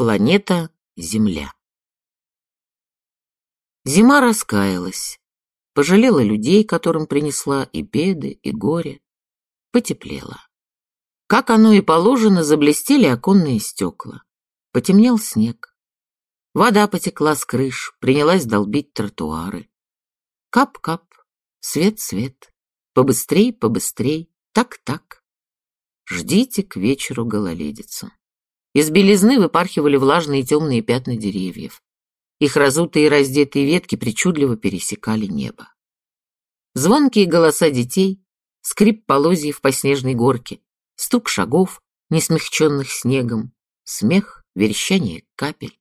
Планета Земля. Зима раскаялась, пожалела людей, которым принесла и беды, и горе, потеплело. Как оно и положено, заблестели оконные стекла. Потемнел снег. Вода потекла с крыш, принялась долбить тротуары. Кап-кап, свет-свет, побыстрей, побыстрей, так-так. Ждите к вечеру гололедицу. Из белизны выпархивали влажные темные пятна деревьев. Их разутые и раздетые ветки причудливо пересекали небо. Звонкие голоса детей, скрип полозьев по снежной горке, стук шагов, не смягченных снегом, смех, верещание капель.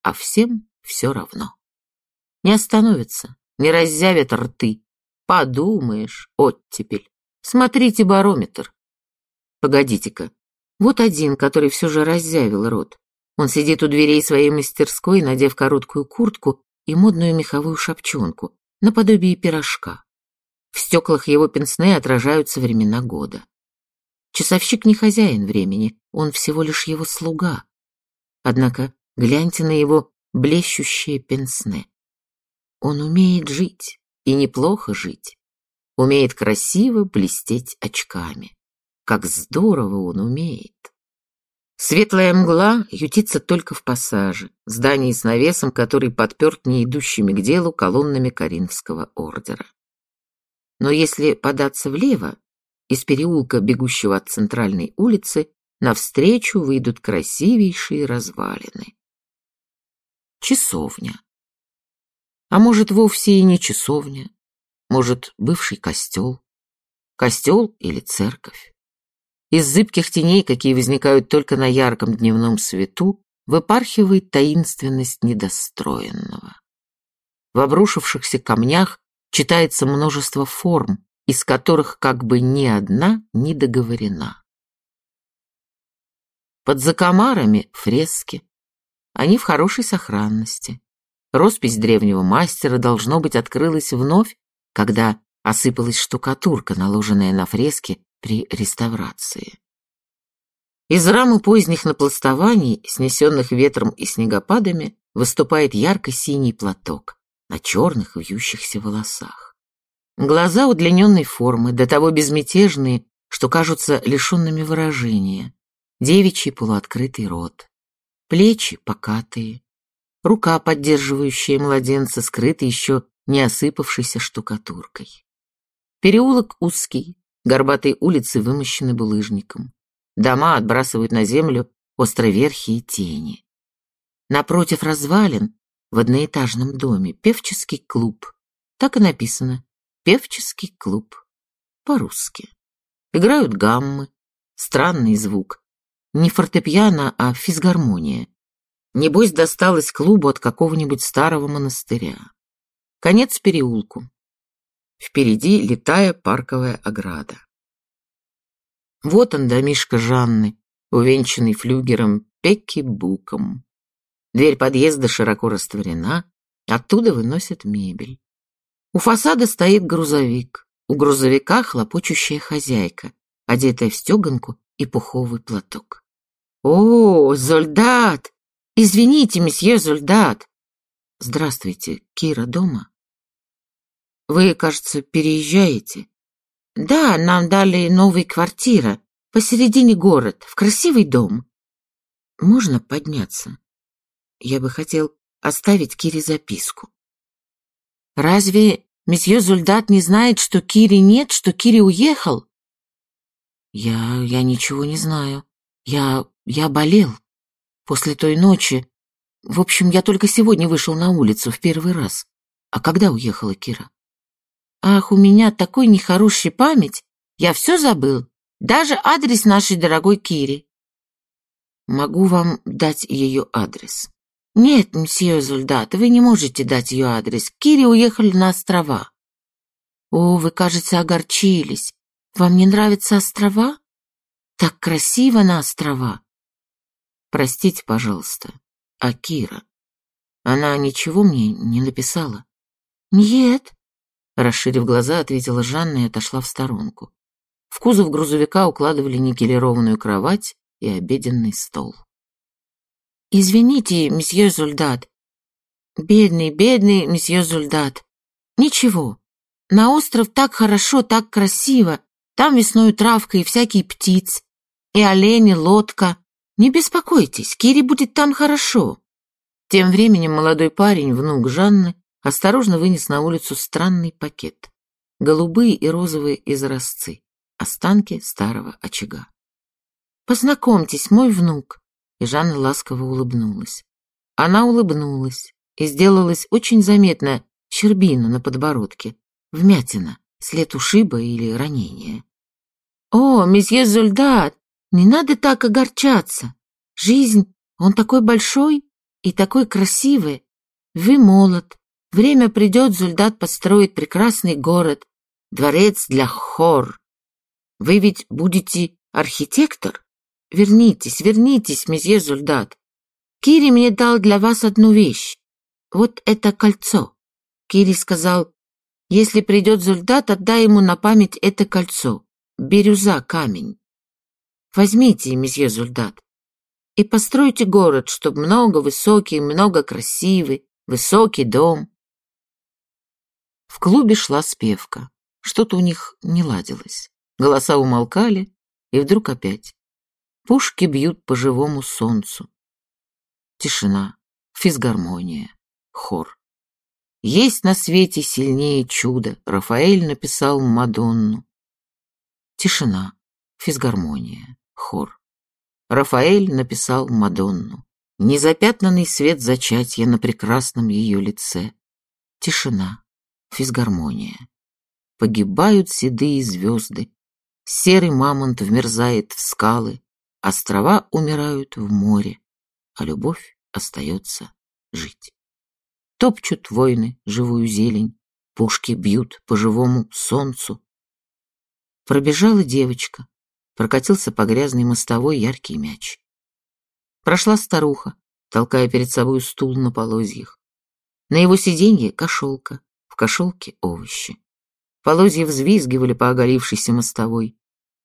А всем все равно. Не остановятся, не раззявят рты. Подумаешь, оттепель. Смотрите барометр. Погодите-ка, вот один, который все же раззявил рот. Он сидит у дверей своей мастерской, надев короткую куртку и модную меховую шапчонку, наподобие пирожка. В стеклах его пенсне отражаются времена года. Часовщик не хозяин времени, он всего лишь его слуга. Однако гляньте на его блещущее пенсне. Он умеет жить, и неплохо жить. Умеет красиво блестеть очками. Как здорово он умеет. Светлая мгла ютится только в пассаже, здании с навесом, который подперт не идущими к делу колоннами Каринского ордера. Но если податься влево, из переулка, бегущего от центральной улицы, навстречу выйдут красивейшие развалины. Часовня. А может, вовсе и не часовня. Может, бывший костел. Костел или церковь. Из зыбких теней, какие возникают только на ярком дневном свету, выпархивает таинственность недостроенного. В обрушившихся камнях читается множество форм, из которых как бы ни одна не договорена. Под закомарами фрески. Они в хорошей сохранности. Роспись древнего мастера, должно быть, открылась вновь, когда осыпалась штукатурка, наложенная на фрески при реставрации. Из рамы поздних напластований, снесенных ветром и снегопадами, выступает ярко-синий платок на черных вьющихся волосах. Глаза удлиненной формы, до того безмятежные, что кажутся лишенными выражения, девичий полуоткрытый рот, плечи покатые, рука, поддерживающая младенца, скрыта еще не осыпавшейся штукатуркой. Переулок узкий, Горбатые улицы вымощены булыжником. Дома отбрасывают на землю островерхие тени. Напротив развалин, в одноэтажном доме, певческий клуб. Так и написано. Певческий клуб. По-русски. Играют гаммы. Странный звук. Не фортепиано, а физгармония. Небось, досталось клубу от какого-нибудь старого монастыря. Конец переулку. Впереди летая парковая ограда. Вот он, домишка Жанны, увенчанный флюгером Пекки-буком. Дверь подъезда широко растворена, оттуда выносят мебель. У фасада стоит грузовик, у грузовика хлопочущая хозяйка, одетая в стеганку и пуховый платок. «О, Зольдат! Извините, месье Зольдат!» «Здравствуйте, Кира дома?» Вы, кажется, переезжаете? Да, нам дали новую квартиру посередине город, в красивый дом. Можно подняться? Я бы хотел оставить Кире записку. Разве месье Зульдат не знает, что Кири нет, что Кири уехал? Я... я ничего не знаю. Я... я болел. После той ночи... В общем, я только сегодня вышел на улицу в первый раз. А когда уехала Кира? Ах, у меня такой нехороший память. Я все забыл. Даже адрес нашей дорогой Кири. Могу вам дать ее адрес. Нет, мсье Зульдат, вы не можете дать ее адрес. Кири уехали на острова. О, вы, кажется, огорчились. Вам не нравятся острова? Так красиво на острова. Простите, пожалуйста, а Кира? Она ничего мне не написала? Нет, Расширив глаза, ответила Жанна и отошла в сторонку. В кузов грузовика укладывали никелированную кровать и обеденный стол. Извините, месье Зульдат. Бедный, бедный месье Зульдат. Ничего. На остров так хорошо, так красиво. Там весной травка и всякие птиц. И олени, лодка. Не беспокойтесь, Кире будет там хорошо. Тем временем молодой парень, внук Жанны, осторожно вынес на улицу странный пакет. Голубые и розовые изразцы. Останки старого очага. «Познакомьтесь, мой внук!» И Жанна ласково улыбнулась. Она улыбнулась, и сделалась очень заметная щербина на подбородке, вмятина, след ушиба или ранения. «О, месье Зульдат, не надо так огорчаться. Жизнь, он такой большой и такой красивый. Вы молод. Время придет, Зульдат построит прекрасный город, дворец для хор. Вы ведь будете архитектор? Вернитесь, вернитесь, месье Зульдат. Кири мне дал для вас одну вещь. Вот это кольцо. Кири сказал, если придет Зульдат, отдай ему на память это кольцо. Бирюза, камень. Возьмите, месье Зульдат, и постройте город, чтоб много высокий, много красивый, высокий дом. В клубе шла спевка. Что-то у них не ладилось. Голоса умолкали, и вдруг опять. Пушки бьют по живому солнцу. Тишина, физгармония хор. Есть на свете сильнее чудо, Рафаэль написал Мадонну. Тишина, физгармония, хор. Рафаэль написал Мадонну. Незапятнанный свет зачатия на прекрасном ее лице. Тишина, физгармония. Погибают седые звезды. Серый мамонт вмерзает в скалы. Острова умирают в море, а любовь остается жить. Топчут войны живую зелень, пушки бьют по живому солнцу. Пробежала девочка, прокатился по грязной мостовой яркий мяч. Прошла старуха, толкая перед собой стул на полозьях. На его сиденье кошелка, в кошелке овощи. Полозья взвизгивали по оголившейся мостовой.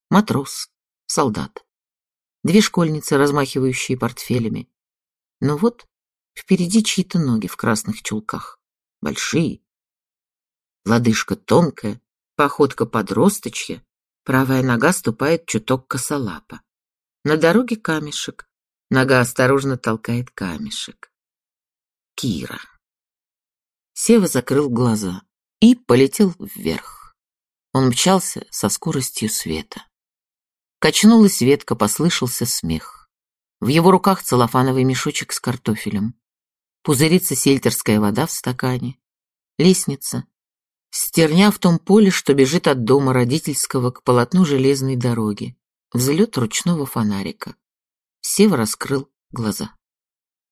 Матрос, солдат. Две школьницы, размахивающие портфелями. Но вот Впереди чьи-то ноги в красных чулках. Большие. Лодыжка тонкая, походка подросточья. Правая нога ступает чуток косолапо. На дороге камешек. Нога осторожно толкает камешек. Кира. Сева закрыл глаза и полетел вверх. Он мчался со скоростью света. Качнулась ветка, послышался смех. В его руках целлофановый мешочек с картофелем пузырится сельтерская вода в стакане, лестница, стерня в том поле, что бежит от дома родительского к полотну железной дороги, взлет ручного фонарика. Сева раскрыл глаза.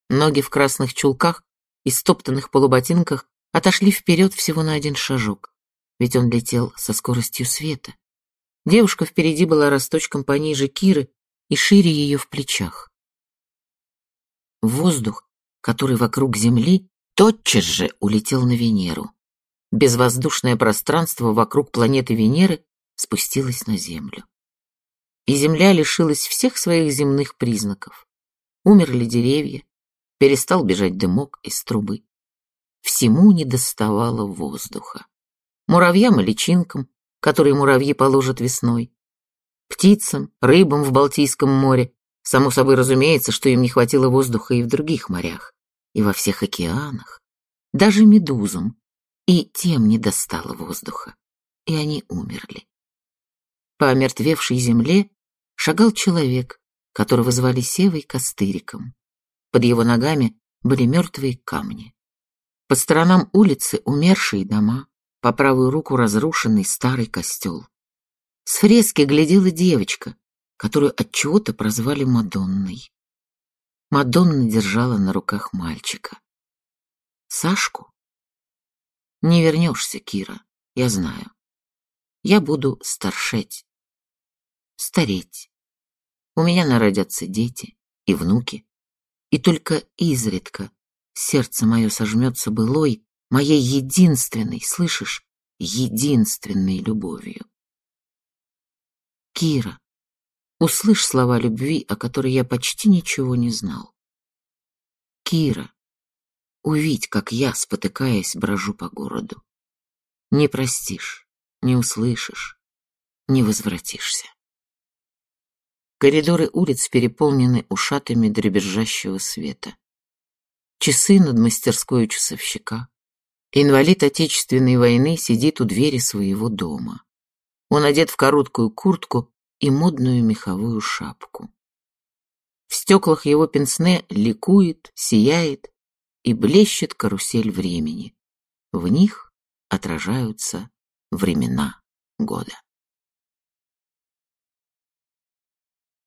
Ноги в красных чулках и стоптанных полуботинках отошли вперед всего на один шажок, ведь он летел со скоростью света. Девушка впереди была росточком пониже Киры и шире ее в плечах. Воздух который вокруг Земли тотчас же улетел на Венеру. Безвоздушное пространство вокруг планеты Венеры спустилось на Землю. И Земля лишилась всех своих земных признаков. Умерли деревья, перестал бежать дымок из трубы. Всему не доставало воздуха. Муравьям и личинкам, которые муравьи положат весной, птицам, рыбам в Балтийском море, само собой разумеется, что им не хватило воздуха и в других морях и во всех океанах, даже медузам, и тем не достало воздуха, и они умерли. По омертвевшей земле шагал человек, которого звали Севой Костыриком. Под его ногами были мертвые камни. По сторонам улицы умершие дома, по правую руку разрушенный старый костел. С фрески глядела девочка, которую от чего-то прозвали Мадонной. Мадонна держала на руках мальчика. Сашку? Не вернешься, Кира, я знаю. Я буду старшеть, стареть. У меня народятся дети и внуки. И только изредка сердце мое сожмется былой, моей единственной, слышишь, единственной любовью. Кира, Услышь слова любви, о которой я почти ничего не знал. Кира, увидь, как я, спотыкаясь, брожу по городу. Не простишь, не услышишь, не возвратишься. Коридоры улиц переполнены ушатами дребезжащего света. Часы над мастерской часовщика. Инвалид Отечественной войны сидит у двери своего дома. Он одет в короткую куртку и модную меховую шапку. В стеклах его пенсне ликует, сияет и блещет карусель времени. В них отражаются времена года.